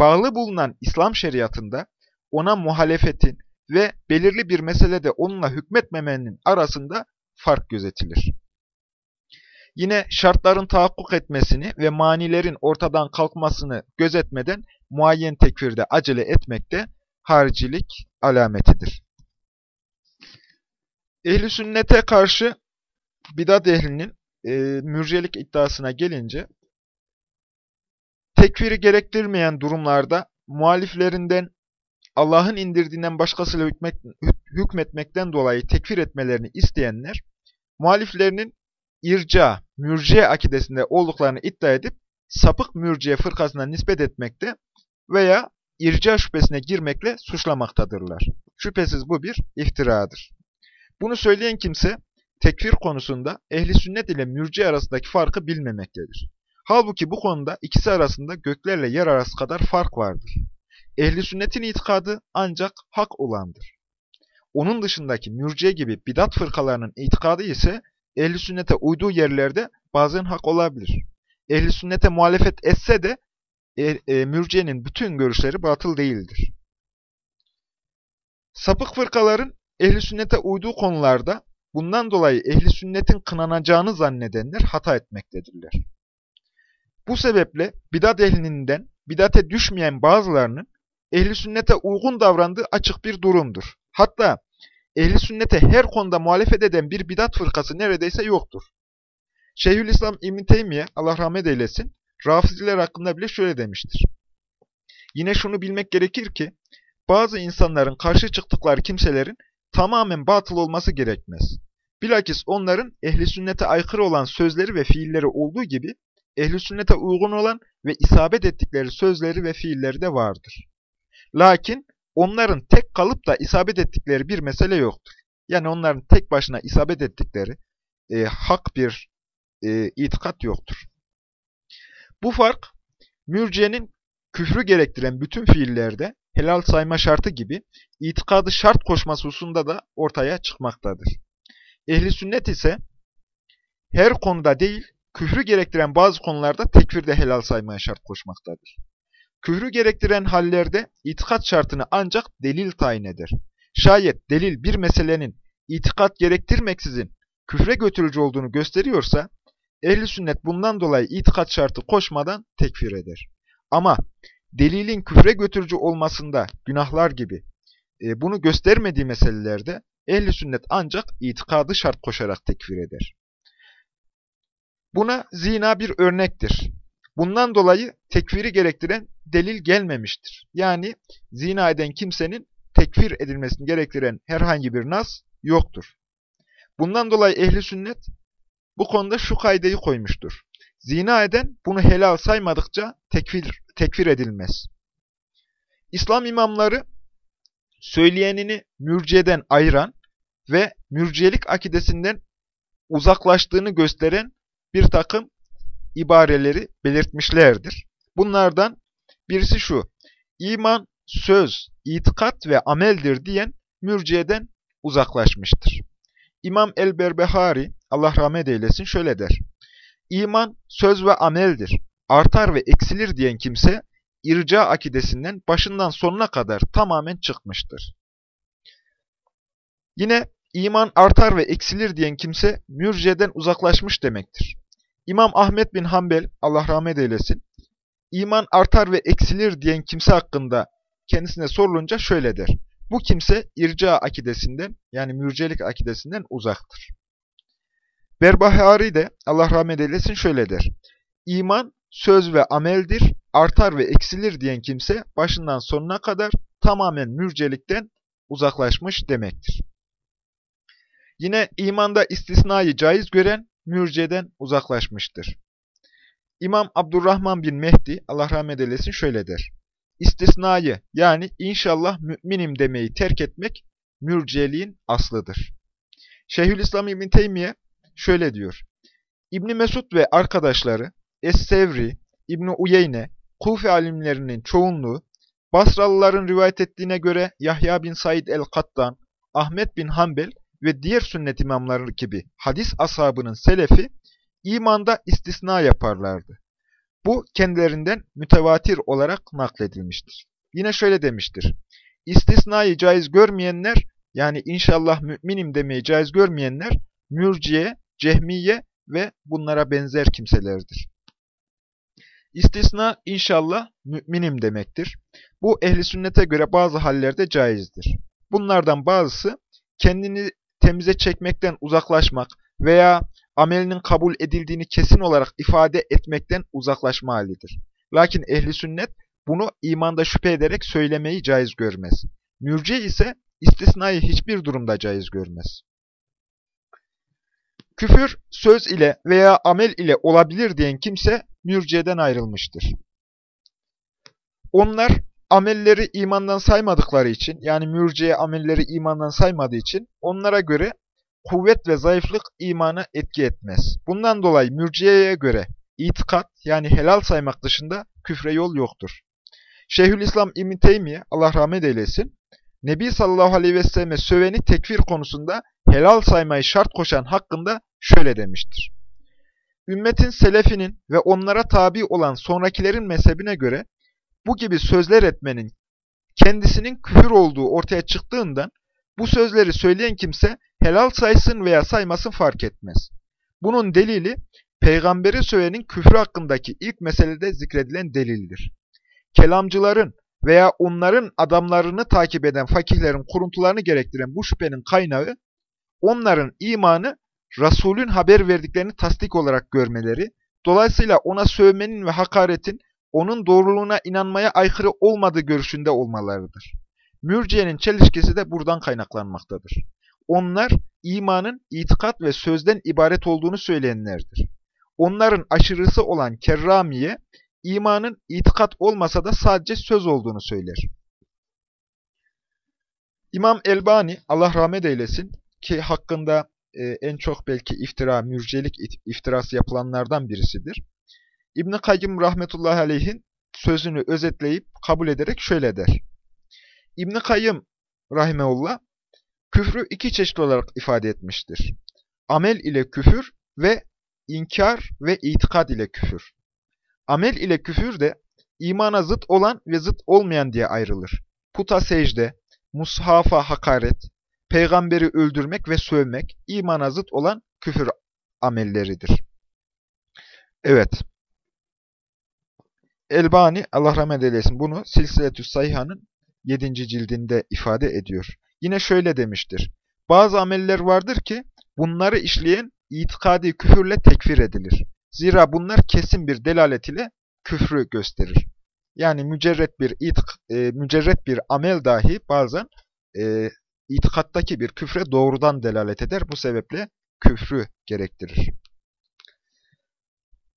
bağlı bulunan İslam şeriatında ona muhalefetin ve belirli bir meselede onunla hükmetmemenin arasında fark gözetilir. Yine şartların tahakkuk etmesini ve manilerin ortadan kalkmasını gözetmeden muayyen tekfirde acele etmek de haricilik alametidir. Ehli sünnete karşı bidat ehlinin e, mürcelik iddiasına gelince tekfiri gerektirmeyen durumlarda muhaliflerinden Allah'ın indirdiğinden başkasıyla hükmet, hükmetmekten dolayı tekfir etmelerini isteyenler, muhaliflerinin irca, mürciye akidesinde olduklarını iddia edip sapık mürciye fırkasına nispet etmekte veya irca şüphesine girmekle suçlamaktadırlar. Şüphesiz bu bir iftiradır. Bunu söyleyen kimse tekfir konusunda ehli sünnet ile mürciye arasındaki farkı bilmemektedir. Halbuki bu konuda ikisi arasında göklerle yer arası kadar fark vardır. Ehli sünnetin itikadı ancak hak olandır. Onun dışındaki mürciye gibi bidat fırkalarının itikadı ise ehli sünnete uyduğu yerlerde bazen hak olabilir. Ehli sünnete muhalefet etse de e, e, mürciyenin bütün görüşleri batıl değildir. Sapık fırkaların ehli sünnete uyduğu konularda bundan dolayı ehli sünnetin kınanacağını zannedenler hata etmektedirler. Bu sebeple bidat ehlinden bidate düşmeyen bazılarının ehli sünnete uygun davrandığı açık bir durumdur. Hatta ehli sünnete her konuda muhalefet eden bir bidat fırkası neredeyse yoktur. Şeyhülislam İbn Teymiye Allah rahmet eylesin Rafiziler hakkında bile şöyle demiştir. Yine şunu bilmek gerekir ki bazı insanların karşı çıktıkları kimselerin tamamen batıl olması gerekmez. Bilakis onların ehli sünnete aykırı olan sözleri ve fiilleri olduğu gibi ehli sünnete uygun olan ve isabet ettikleri sözleri ve fiilleri de vardır. Lakin onların tek kalıp da isabet ettikleri bir mesele yoktur. Yani onların tek başına isabet ettikleri e, hak bir e, itikat yoktur. Bu fark, mürciyenin küfrü gerektiren bütün fiillerde helal sayma şartı gibi itikadı şart koşması hususunda da ortaya çıkmaktadır. Ehli sünnet ise her konuda değil, küfrü gerektiren bazı konularda tekfirde helal saymaya şart koşmaktadır. Küfrü gerektiren hallerde itikat şartını ancak delil tayin eder. Şayet delil bir meselenin itikat gerektirmeksizin küfre götürücü olduğunu gösteriyorsa, ehli sünnet bundan dolayı itikat şartı koşmadan tekfir eder. Ama delilin küfre götürücü olmasında günahlar gibi e, bunu göstermediği meselelerde ehli sünnet ancak itikadı şart koşarak tekfir eder. Buna zina bir örnektir. Bundan dolayı tekfiri gerektiren delil gelmemiştir. Yani zina eden kimsenin tekfir edilmesini gerektiren herhangi bir nas yoktur. Bundan dolayı ehli sünnet bu konuda şu kaydeyi koymuştur. Zina eden bunu helal saymadıkça tekfir, tekfir edilmez. İslam imamları söyleyenini mürciyeden ayıran ve mürciyelik akidesinden uzaklaştığını gösteren bir takım ibareleri belirtmişlerdir. Bunlardan birisi şu, iman söz, itikat ve ameldir diyen mürciyeden uzaklaşmıştır. İmam el-Berbehari, Allah rahmet eylesin, şöyle der. İman söz ve ameldir. Artar ve eksilir diyen kimse, irca akidesinden başından sonuna kadar tamamen çıkmıştır. Yine iman artar ve eksilir diyen kimse mürciyeden uzaklaşmış demektir. İmam Ahmet bin Hanbel, Allah rahmet eylesin, iman artar ve eksilir diyen kimse hakkında kendisine sorulunca şöyle der. Bu kimse irca akidesinden yani mürcelik akidesinden uzaktır. Berbahari de Allah rahmet eylesin şöyle der. İman söz ve ameldir, artar ve eksilir diyen kimse başından sonuna kadar tamamen mürcelikten uzaklaşmış demektir. Yine imanda istisnayı caiz gören mürceden uzaklaşmıştır. İmam Abdurrahman bin Mehdi, Allah rahmet eylesin şöyle der. İstisnayı yani inşallah müminim demeyi terk etmek mürceliğin aslıdır. Şeyhülislam İbn Teymiye şöyle diyor. İbni Mesud ve arkadaşları Es-Sevri, İbni Uyeyne, Kufi alimlerinin çoğunluğu, Basralıların rivayet ettiğine göre Yahya bin Said el-Kattan, Ahmet bin Hanbel ve diğer sünnet imamları gibi hadis ashabının selefi imanda istisna yaparlardı. Bu kendilerinden mütevatir olarak nakledilmiştir. Yine şöyle demiştir. İstisnayı caiz görmeyenler, yani inşallah müminim demeyi caiz görmeyenler, mürciye, cehmiye ve bunlara benzer kimselerdir. İstisna inşallah müminim demektir. Bu ehli sünnete göre bazı hallerde caizdir. Bunlardan bazısı kendini temize çekmekten uzaklaşmak veya amelinin kabul edildiğini kesin olarak ifade etmekten uzaklaşma halidir. Lakin ehli sünnet bunu imanda şüphe ederek söylemeyi caiz görmez. Mürci ise istisnayı hiçbir durumda caiz görmez. Küfür söz ile veya amel ile olabilir diyen kimse mürciyeden ayrılmıştır. Onlar amelleri imandan saymadıkları için, yani mürciye amelleri imandan saymadığı için, onlara göre kuvvet ve zayıflık imana etki etmez. Bundan dolayı mürciyeye göre itikat, yani helal saymak dışında küfre yol yoktur. Şeyhülislam İbn Teymiye, Allah rahmet eylesin, Nebi sallallahu aleyhi ve selleme söveni tekfir konusunda helal saymayı şart koşan hakkında şöyle demiştir. Ümmetin selefinin ve onlara tabi olan sonrakilerin mezhebine göre bu gibi sözler etmenin kendisinin küfür olduğu ortaya çıktığından bu sözleri söyleyen kimse helal saysın veya saymasın fark etmez. Bunun delili peygamberi söylenin küfrü hakkındaki ilk meselede zikredilen delildir. Kelamcıların veya onların adamlarını takip eden fakihlerin kuruntularını gerektiren bu şüphenin kaynağı onların imanı Resulün haber verdiklerini tasdik olarak görmeleri, dolayısıyla ona sövmenin ve hakaretin onun doğruluğuna inanmaya aykırı olmadığı görüşünde olmalarıdır. Mürciyenin çelişkisi de buradan kaynaklanmaktadır. Onlar imanın itikat ve sözden ibaret olduğunu söyleyenlerdir. Onların aşırısı olan kerramiye, imanın itikat olmasa da sadece söz olduğunu söyler. İmam Elbani, Allah rahmet eylesin ki hakkında e, en çok belki iftira, mürcelik iftirası yapılanlardan birisidir. İbn-i Kayyım rahmetullahi aleyhin sözünü özetleyip kabul ederek şöyle der. İbn-i Kayyım rahimeullah küfrü iki çeşit olarak ifade etmiştir. Amel ile küfür ve inkar ve itikad ile küfür. Amel ile küfür de imana zıt olan ve zıt olmayan diye ayrılır. Puta secde, mushafa hakaret, peygamberi öldürmek ve sövmek imana zıt olan küfür amelleridir. Evet. Elbani, Allah rahmet eylesin bunu Silsiletü Sayhan'ın 7. cildinde ifade ediyor. Yine şöyle demiştir. Bazı ameller vardır ki bunları işleyen itikadi küfürle tekfir edilir. Zira bunlar kesin bir delalet ile küfrü gösterir. Yani mücerret bir itik, e, mücerret bir amel dahi bazen e, itikattaki bir küfre doğrudan delalet eder. Bu sebeple küfrü gerektirir.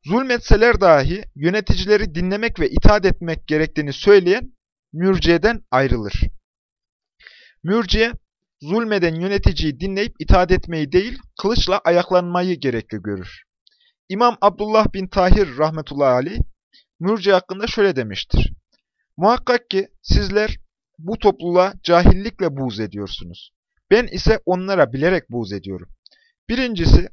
Zulmetseler dahi yöneticileri dinlemek ve itaat etmek gerektiğini söyleyen mürciyeden ayrılır. Mürciye, zulmeden yöneticiyi dinleyip itaat etmeyi değil, kılıçla ayaklanmayı gerekli görür. İmam Abdullah bin Tahir rahmetullahi aleyh, mürci hakkında şöyle demiştir. Muhakkak ki sizler bu topluluğa cahillikle buğz ediyorsunuz. Ben ise onlara bilerek buğz ediyorum. Birincisi,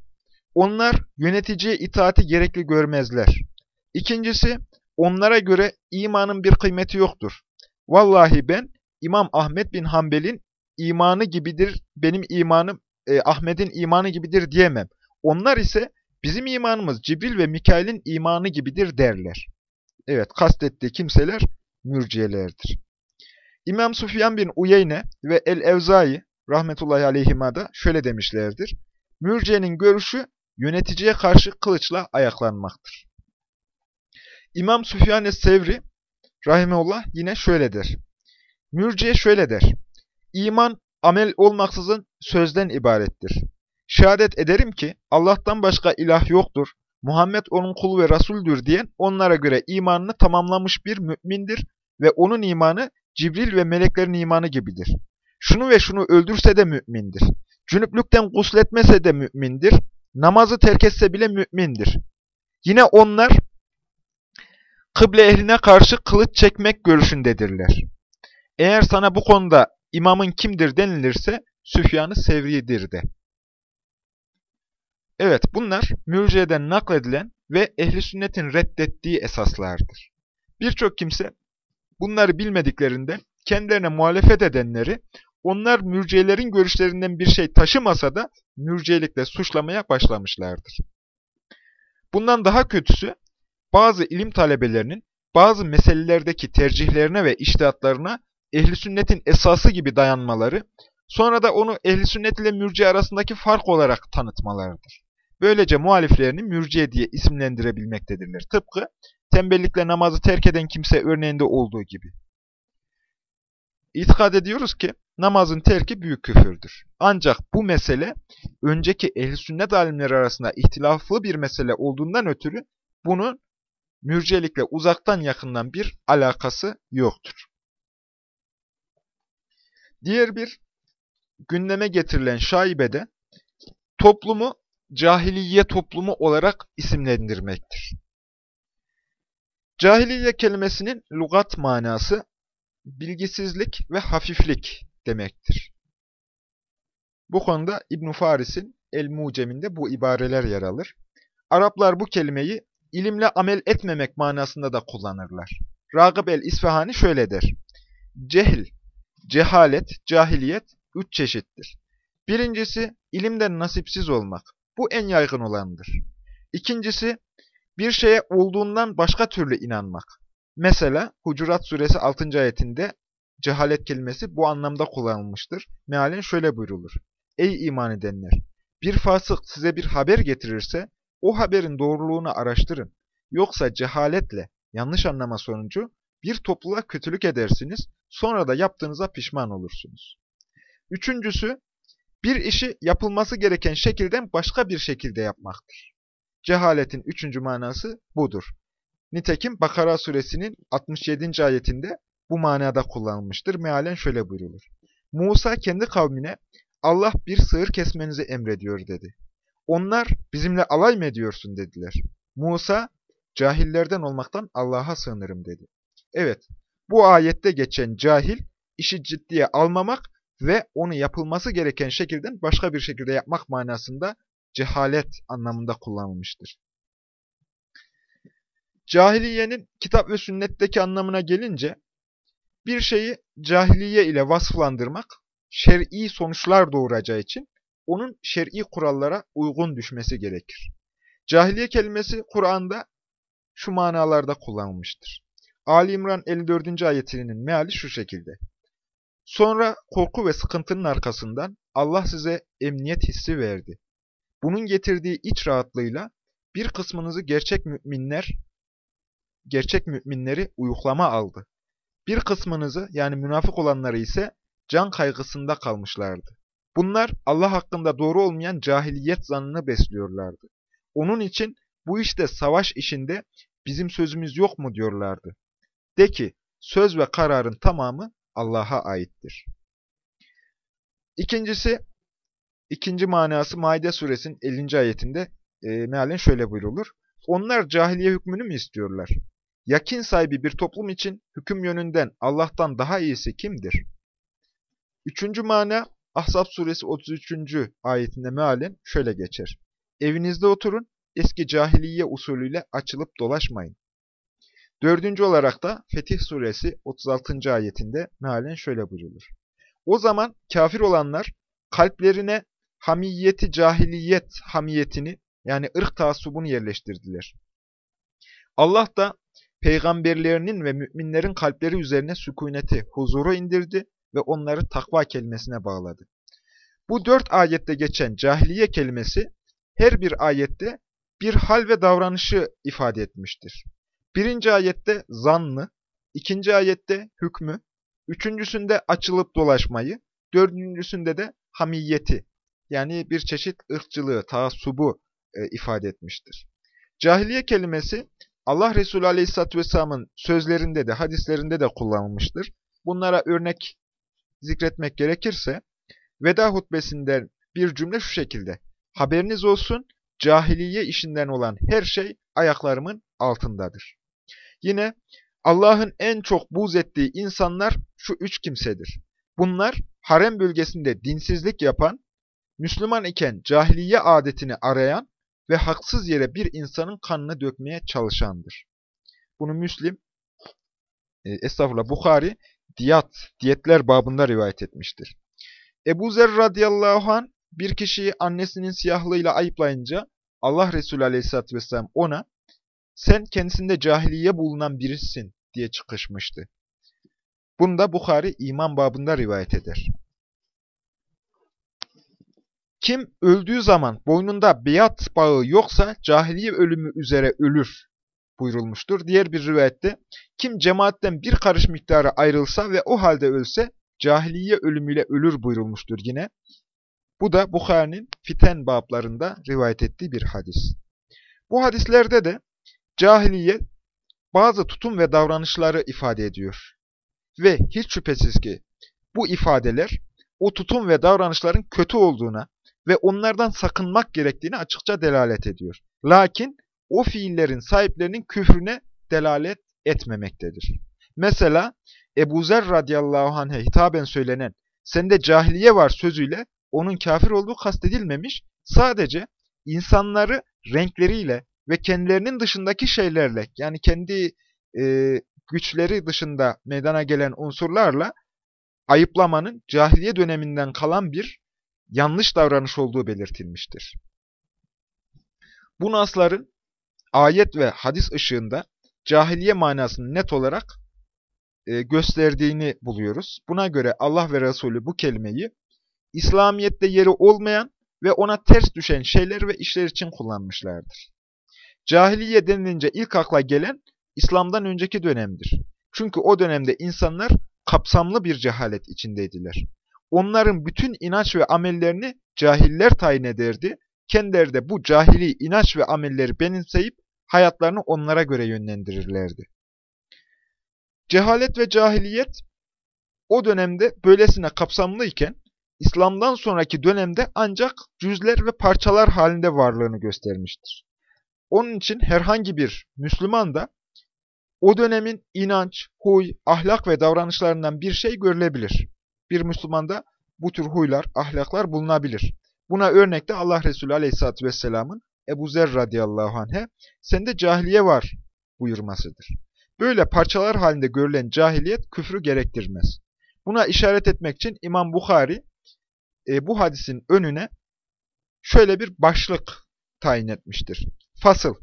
onlar yöneticiye itaati gerekli görmezler. İkincisi, onlara göre imanın bir kıymeti yoktur. Vallahi ben İmam Ahmet bin Hanbel'in imanı gibidir, benim imanım e, Ahmet'in imanı gibidir diyemem. Onlar ise bizim imanımız Cibril ve Mikail'in imanı gibidir derler. Evet, kastettiği kimseler mürciyelerdir. İmam Sufyan bin Uyeyne ve El-Evzai rahmetullahi aleyhima da şöyle demişlerdir. Mürciye'nin görüşü yöneticiye karşı kılıçla ayaklanmaktır. İmam Süfyan-ı Sevri rahimeullah yine şöyle der. Mürciye şöyle der. İman amel olmaksızın sözden ibarettir. Şehadet ederim ki Allah'tan başka ilah yoktur. Muhammed onun kulu ve rasuldür diyen onlara göre imanını tamamlamış bir mümindir ve onun imanı Cibril ve meleklerin imanı gibidir. Şunu ve şunu öldürse de mümindir. Cünüplükten gusletmese de mümindir. Namazı terk etse bile mümindir. Yine onlar kıble ehline karşı kılıç çekmek görüşündedirler. Eğer sana bu konuda imamın kimdir denilirse Süfyan-ı Sevri'dir de. Evet bunlar mürciyeden nakledilen ve ehli sünnetin reddettiği esaslardır. Birçok kimse bunları bilmediklerinde kendilerine muhalefet edenleri onlar mürciyelerin görüşlerinden bir şey taşımasa da mürciyelikle suçlamaya başlamışlardır. Bundan daha kötüsü bazı ilim talebelerinin bazı meselelerdeki tercihlerine ve iştihatlarına ehli sünnetin esası gibi dayanmaları, sonra da onu ehli sünnet ile mürciye arasındaki fark olarak tanıtmalarıdır. Böylece muhaliflerini mürciye diye isimlendirebilmektedirler. Tıpkı tembellikle namazı terk eden kimse örneğinde olduğu gibi. İtikad ediyoruz ki namazın terki büyük küfürdür. Ancak bu mesele önceki ehl sünnet alimleri arasında ihtilaflı bir mesele olduğundan ötürü bunun mürcelikle uzaktan yakından bir alakası yoktur. Diğer bir gündeme getirilen şaibede toplumu cahiliye toplumu olarak isimlendirmektir. Cahiliye kelimesinin lugat manası bilgisizlik ve hafiflik demektir. Bu konuda İbn Faris'in El-Mucem'inde bu ibareler yer alır. Araplar bu kelimeyi ilimle amel etmemek manasında da kullanırlar. Ragıb el-İsfahani şöyle der. Cehil, cehalet, cahiliyet üç çeşittir. Birincisi ilimden nasipsiz olmak. Bu en yaygın olandır. İkincisi bir şeye olduğundan başka türlü inanmak. Mesela Hucurat suresi 6. ayetinde cehalet kelimesi bu anlamda kullanılmıştır. Mealen şöyle buyrulur. Ey iman edenler! Bir fasık size bir haber getirirse o haberin doğruluğunu araştırın. Yoksa cehaletle, yanlış anlama sonucu bir topluluğa kötülük edersiniz, sonra da yaptığınıza pişman olursunuz. Üçüncüsü, bir işi yapılması gereken şekilden başka bir şekilde yapmaktır. Cehaletin üçüncü manası budur. Nitekim Bakara suresinin 67. ayetinde bu manada kullanılmıştır. Mealen şöyle buyrulur. Musa kendi kavmine Allah bir sığır kesmenizi emrediyor dedi. Onlar bizimle alay mı ediyorsun dediler. Musa cahillerden olmaktan Allah'a sığınırım dedi. Evet bu ayette geçen cahil işi ciddiye almamak ve onu yapılması gereken şekilden başka bir şekilde yapmak manasında cehalet anlamında kullanılmıştır. Cahiliyenin kitap ve sünnetteki anlamına gelince, bir şeyi cahiliye ile vasıflandırmak, şer'i sonuçlar doğuracağı için onun şer'i kurallara uygun düşmesi gerekir. Cahiliye kelimesi Kur'an'da şu manalarda kullanılmıştır. Ali İmran 54. ayetinin meali şu şekilde. Sonra korku ve sıkıntının arkasından Allah size emniyet hissi verdi. Bunun getirdiği iç rahatlığıyla bir kısmınızı gerçek müminler, gerçek müminleri uyuklama aldı. Bir kısmınızı yani münafık olanları ise can kaygısında kalmışlardı. Bunlar Allah hakkında doğru olmayan cahiliyet zannını besliyorlardı. Onun için bu işte savaş işinde bizim sözümüz yok mu diyorlardı. De ki söz ve kararın tamamı Allah'a aittir. İkincisi, ikinci manası Maide suresinin 50. ayetinde e, mealen şöyle buyrulur. Onlar cahiliye hükmünü mü istiyorlar? Yakin sahibi bir toplum için hüküm yönünden Allah'tan daha iyisi kimdir? Üçüncü mana Ahzab suresi 33. ayetinde mealen şöyle geçer. Evinizde oturun, eski cahiliye usulüyle açılıp dolaşmayın. Dördüncü olarak da Fetih suresi 36. ayetinde mealen şöyle buyrulur. O zaman kafir olanlar kalplerine hamiyeti cahiliyet hamiyetini yani ırk taassubunu yerleştirdiler. Allah da peygamberlerinin ve müminlerin kalpleri üzerine sükuneti, huzuru indirdi ve onları takva kelimesine bağladı. Bu dört ayette geçen cahiliye kelimesi her bir ayette bir hal ve davranışı ifade etmiştir. Birinci ayette zannı, ikinci ayette hükmü, üçüncüsünde açılıp dolaşmayı, dördüncüsünde de hamiyeti yani bir çeşit ırkçılığı, taassubu e, ifade etmiştir. Cahiliye kelimesi Allah Resulü Aleyhisselatü Vesselam'ın sözlerinde de hadislerinde de kullanılmıştır. Bunlara örnek zikretmek gerekirse veda hutbesinden bir cümle şu şekilde. Haberiniz olsun cahiliye işinden olan her şey ayaklarımın altındadır. Yine Allah'ın en çok buz ettiği insanlar şu üç kimsedir. Bunlar harem bölgesinde dinsizlik yapan, Müslüman iken cahiliye adetini arayan ve haksız yere bir insanın kanını dökmeye çalışandır. Bunu Müslim, e, estağfurullah Bukhari, diyat, diyetler babında rivayet etmiştir. Ebu Zer radıyallahu an bir kişiyi annesinin siyahlığıyla ayıplayınca Allah Resulü aleyhisselatü vesselam ona sen kendisinde cahiliye bulunan birisin diye çıkışmıştı. Bunu da Bukhari iman babında rivayet eder. Kim öldüğü zaman boynunda beyat bağı yoksa cahiliye ölümü üzere ölür buyurulmuştur. Diğer bir rivayette kim cemaatten bir karış miktarı ayrılsa ve o halde ölse cahiliye ölümüyle ölür buyurulmuştur yine. Bu da Bukhari'nin fiten bablarında rivayet ettiği bir hadis. Bu hadislerde de cahiliye bazı tutum ve davranışları ifade ediyor. Ve hiç şüphesiz ki bu ifadeler o tutum ve davranışların kötü olduğuna ve onlardan sakınmak gerektiğini açıkça delalet ediyor. Lakin o fiillerin sahiplerinin küfrüne delalet etmemektedir. Mesela Ebu Zer radıyallahu anh'e hitaben söylenen sende cahiliye var sözüyle onun kafir olduğu kastedilmemiş, sadece insanları renkleriyle ve kendilerinin dışındaki şeylerle yani kendi e, güçleri dışında meydana gelen unsurlarla ayıplamanın cahiliye döneminden kalan bir yanlış davranış olduğu belirtilmiştir. Bu nasların ayet ve hadis ışığında cahiliye manasını net olarak e, gösterdiğini buluyoruz. Buna göre Allah ve Resulü bu kelimeyi İslamiyet'te yeri olmayan ve ona ters düşen şeyler ve işler için kullanmışlardır. Cahiliye denilince ilk akla gelen İslam'dan önceki dönemdir. Çünkü o dönemde insanlar kapsamlı bir cehalet içindeydiler. Onların bütün inanç ve amellerini cahiller tayin ederdi. Kendileri de bu cahili inanç ve amelleri benimseyip hayatlarını onlara göre yönlendirirlerdi. Cehalet ve cahiliyet o dönemde böylesine kapsamlıyken İslam'dan sonraki dönemde ancak cüzler ve parçalar halinde varlığını göstermiştir. Onun için herhangi bir Müslüman da o dönemin inanç, huy, ahlak ve davranışlarından bir şey görülebilir. Bir Müslümanda bu tür huylar, ahlaklar bulunabilir. Buna örnek de Allah Resulü Aleyhisselatü Vesselam'ın Ebu Zer radıyallahu anh'e sende cahiliye var buyurmasıdır. Böyle parçalar halinde görülen cahiliyet küfrü gerektirmez. Buna işaret etmek için İmam Bukhari e, bu hadisin önüne şöyle bir başlık tayin etmiştir. Fasıl.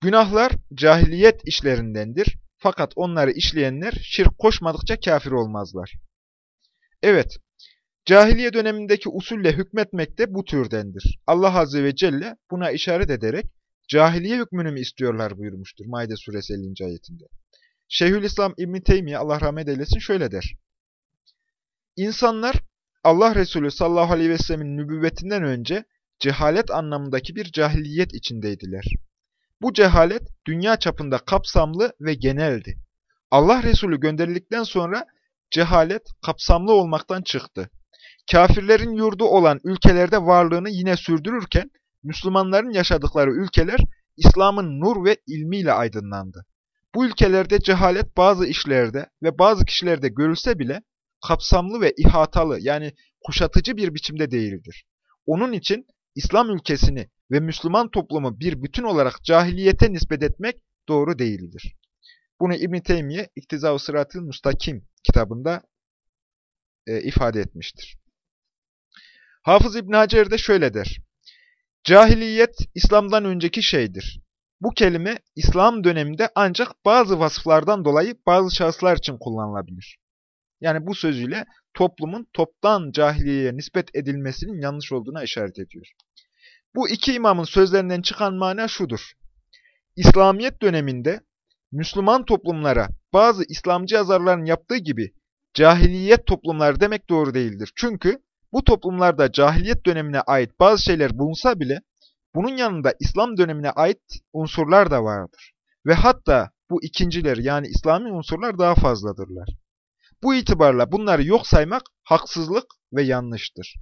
Günahlar cahiliyet işlerindendir. Fakat onları işleyenler şirk koşmadıkça kafir olmazlar. Evet, cahiliye dönemindeki usulle hükmetmek de bu türdendir. Allah Azze ve Celle buna işaret ederek cahiliye hükmünü mü istiyorlar buyurmuştur Maide suresi 50. ayetinde. Şeyhülislam İbn Teymiye Allah rahmet eylesin şöyle der. İnsanlar Allah Resulü sallallahu aleyhi ve sellemin nübüvvetinden önce cehalet anlamındaki bir cahiliyet içindeydiler. Bu cehalet dünya çapında kapsamlı ve geneldi. Allah Resulü gönderildikten sonra cehalet kapsamlı olmaktan çıktı. Kafirlerin yurdu olan ülkelerde varlığını yine sürdürürken, Müslümanların yaşadıkları ülkeler İslam'ın nur ve ilmiyle aydınlandı. Bu ülkelerde cehalet bazı işlerde ve bazı kişilerde görülse bile kapsamlı ve ihatalı yani kuşatıcı bir biçimde değildir. Onun için İslam ülkesini ve Müslüman toplumu bir bütün olarak cahiliyete nispet etmek doğru değildir. Bunu İbn-i Teymiye İktiza-ı Sırat-ı Mustakim kitabında e, ifade etmiştir. Hafız İbn Hacer de şöyle der. Cahiliyet İslam'dan önceki şeydir. Bu kelime İslam döneminde ancak bazı vasıflardan dolayı bazı şahıslar için kullanılabilir. Yani bu sözüyle toplumun toptan cahiliyeye nispet edilmesinin yanlış olduğuna işaret ediyor. Bu iki imamın sözlerinden çıkan mana şudur. İslamiyet döneminde Müslüman toplumlara bazı İslamcı yazarların yaptığı gibi cahiliyet toplumları demek doğru değildir. Çünkü bu toplumlarda cahiliyet dönemine ait bazı şeyler bulunsa bile bunun yanında İslam dönemine ait unsurlar da vardır. Ve hatta bu ikinciler yani İslami unsurlar daha fazladırlar. Bu itibarla bunları yok saymak haksızlık ve yanlıştır.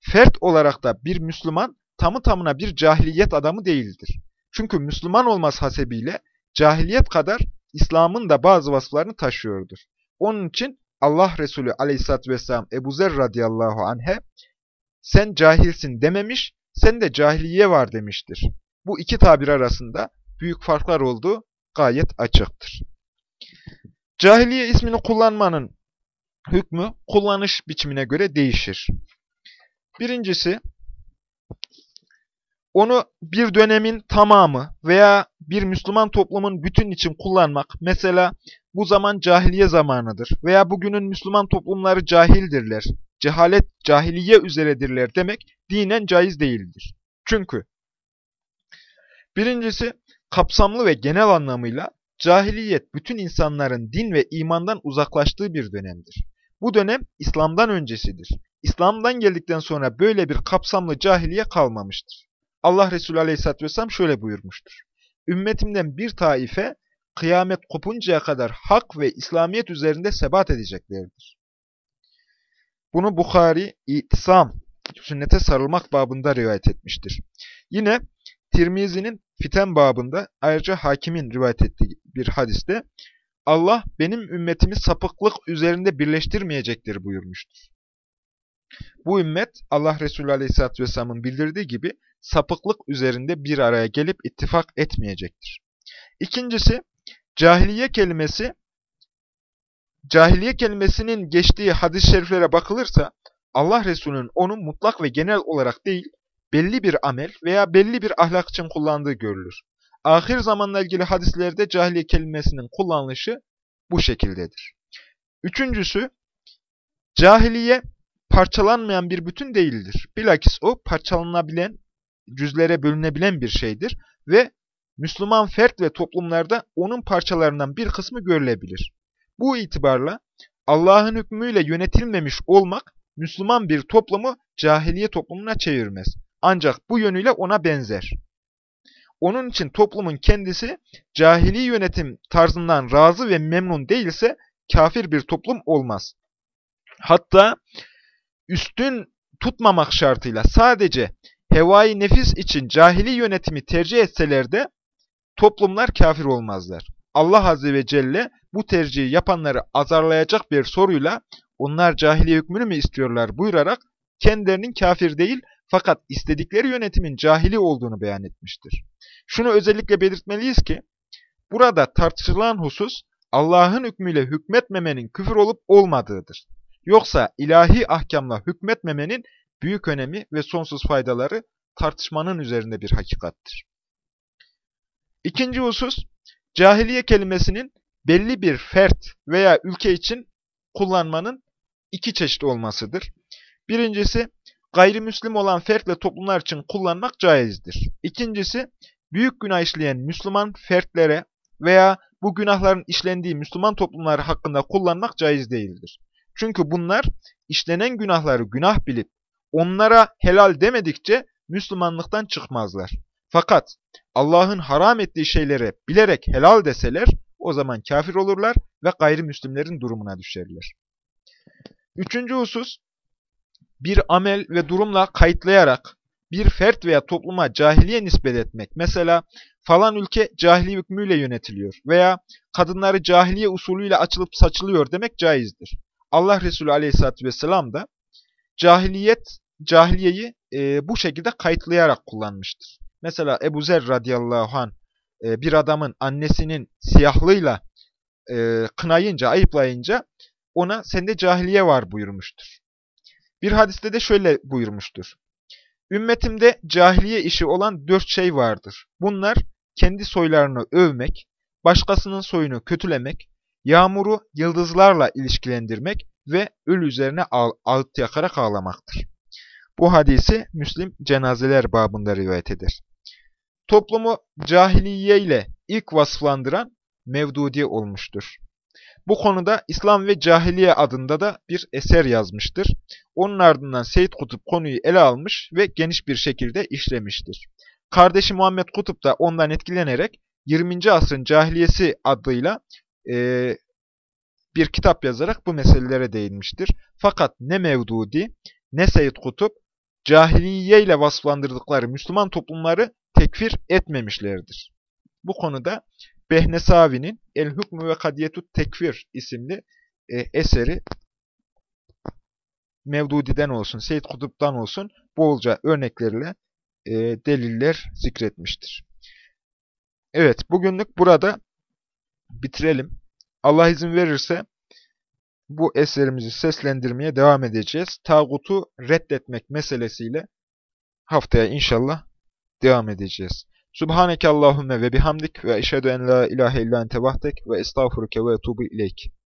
Fert olarak da bir Müslüman tamı tamına bir cahiliyet adamı değildir. Çünkü Müslüman olmaz hasebiyle cahiliyet kadar İslam'ın da bazı vasıflarını taşıyordur. Onun için Allah Resulü aleyhissalatü vesselam Ebu Zer radıyallahu anh'e sen cahilsin dememiş, sen de cahiliye var demiştir. Bu iki tabir arasında büyük farklar olduğu gayet açıktır. Cahiliye ismini kullanmanın hükmü kullanış biçimine göre değişir. Birincisi, onu bir dönemin tamamı veya bir Müslüman toplumun bütün için kullanmak, mesela bu zaman cahiliye zamanıdır veya bugünün Müslüman toplumları cahildirler, cehalet, cahiliye üzeredirler demek dinen caiz değildir. Çünkü birincisi kapsamlı ve genel anlamıyla cahiliyet bütün insanların din ve imandan uzaklaştığı bir dönemdir. Bu dönem İslam'dan öncesidir. İslam'dan geldikten sonra böyle bir kapsamlı cahiliye kalmamıştır. Allah Resulü Aleyhisselatü Vesselam şöyle buyurmuştur. Ümmetimden bir taife kıyamet kopuncaya kadar hak ve İslamiyet üzerinde sebat edeceklerdir. Bunu Bukhari, İtisam, sünnete sarılmak babında rivayet etmiştir. Yine Tirmizi'nin fiten babında ayrıca hakimin rivayet ettiği bir hadiste Allah benim ümmetimi sapıklık üzerinde birleştirmeyecektir buyurmuştur. Bu ümmet Allah Resulü Aleyhisselatü Vesselam'ın bildirdiği gibi sapıklık üzerinde bir araya gelip ittifak etmeyecektir. İkincisi, cahiliye kelimesi, cahiliye kelimesinin geçtiği hadis-i şeriflere bakılırsa, Allah Resulü'nün onu mutlak ve genel olarak değil, belli bir amel veya belli bir ahlak için kullandığı görülür. Ahir zamanla ilgili hadislerde cahiliye kelimesinin kullanılışı bu şekildedir. Üçüncüsü, cahiliye parçalanmayan bir bütün değildir. Bilakis o parçalanabilen, cüzlere bölünebilen bir şeydir ve Müslüman fert ve toplumlarda onun parçalarından bir kısmı görülebilir. Bu itibarla Allah'ın hükmüyle yönetilmemiş olmak Müslüman bir toplumu cahiliye toplumuna çevirmez. Ancak bu yönüyle ona benzer. Onun için toplumun kendisi cahili yönetim tarzından razı ve memnun değilse kafir bir toplum olmaz. Hatta üstün tutmamak şartıyla sadece hevai nefis için cahili yönetimi tercih etseler de toplumlar kafir olmazlar. Allah Azze ve Celle bu tercihi yapanları azarlayacak bir soruyla onlar cahiliye hükmünü mü istiyorlar buyurarak kendilerinin kafir değil fakat istedikleri yönetimin cahili olduğunu beyan etmiştir. Şunu özellikle belirtmeliyiz ki burada tartışılan husus Allah'ın hükmüyle hükmetmemenin küfür olup olmadığıdır. Yoksa ilahi ahkamla hükmetmemenin büyük önemi ve sonsuz faydaları tartışmanın üzerinde bir hakikattir. İkinci husus, cahiliye kelimesinin belli bir fert veya ülke için kullanmanın iki çeşit olmasıdır. Birincisi, gayrimüslim olan fert ve toplumlar için kullanmak caizdir. İkincisi, büyük günah işleyen Müslüman fertlere veya bu günahların işlendiği Müslüman toplumlar hakkında kullanmak caiz değildir. Çünkü bunlar işlenen günahları günah bilip onlara helal demedikçe Müslümanlıktan çıkmazlar. Fakat Allah'ın haram ettiği şeylere bilerek helal deseler o zaman kafir olurlar ve gayrimüslimlerin durumuna düşerler. Üçüncü husus, bir amel ve durumla kayıtlayarak bir fert veya topluma cahiliye nispet etmek. Mesela falan ülke cahili hükmüyle yönetiliyor veya kadınları cahiliye usulüyle açılıp saçılıyor demek caizdir. Allah Resulü aleyhissalatü vesselam da cahiliyet, cahiliyeyi e, bu şekilde kayıtlayarak kullanmıştır. Mesela Ebu Zer radıyallahu anh e, bir adamın annesinin siyahlığıyla e, kınayınca, ayıplayınca ona sende cahiliye var buyurmuştur. Bir hadiste de şöyle buyurmuştur. Ümmetimde cahiliye işi olan dört şey vardır. Bunlar kendi soylarını övmek, başkasının soyunu kötülemek, yağmuru yıldızlarla ilişkilendirmek ve ölü üzerine ağıt yakarak ağlamaktır. Bu hadisi Müslim cenazeler babında rivayet eder. Toplumu cahiliye ile ilk vasıflandıran Mevdudi olmuştur. Bu konuda İslam ve Cahiliye adında da bir eser yazmıştır. Onun ardından Seyyid Kutup konuyu ele almış ve geniş bir şekilde işlemiştir. Kardeşi Muhammed Kutup da ondan etkilenerek 20. asrın cahiliyesi adıyla e, bir kitap yazarak bu meselelere değinmiştir. Fakat ne Mevdudi ne Seyyid Kutup cahiliye ile vasıflandırdıkları Müslüman toplumları tekfir etmemişlerdir. Bu konuda Behnesavi'nin El Hükmü ve Kadiyetut Tekfir isimli e, eseri Mevdudi'den olsun, Seyyid Kutup'tan olsun bolca örnekleriyle e, deliller zikretmiştir. Evet, bugünlük burada bitirelim. Allah izin verirse bu eserimizi seslendirmeye devam edeceğiz. Tağutu reddetmek meselesiyle haftaya inşallah devam edeceğiz. Subhaneke Allahümme ve bihamdik ve eşhedü en la ilahe illa ente vahdek ve estağfuruke ve etubu ileyk.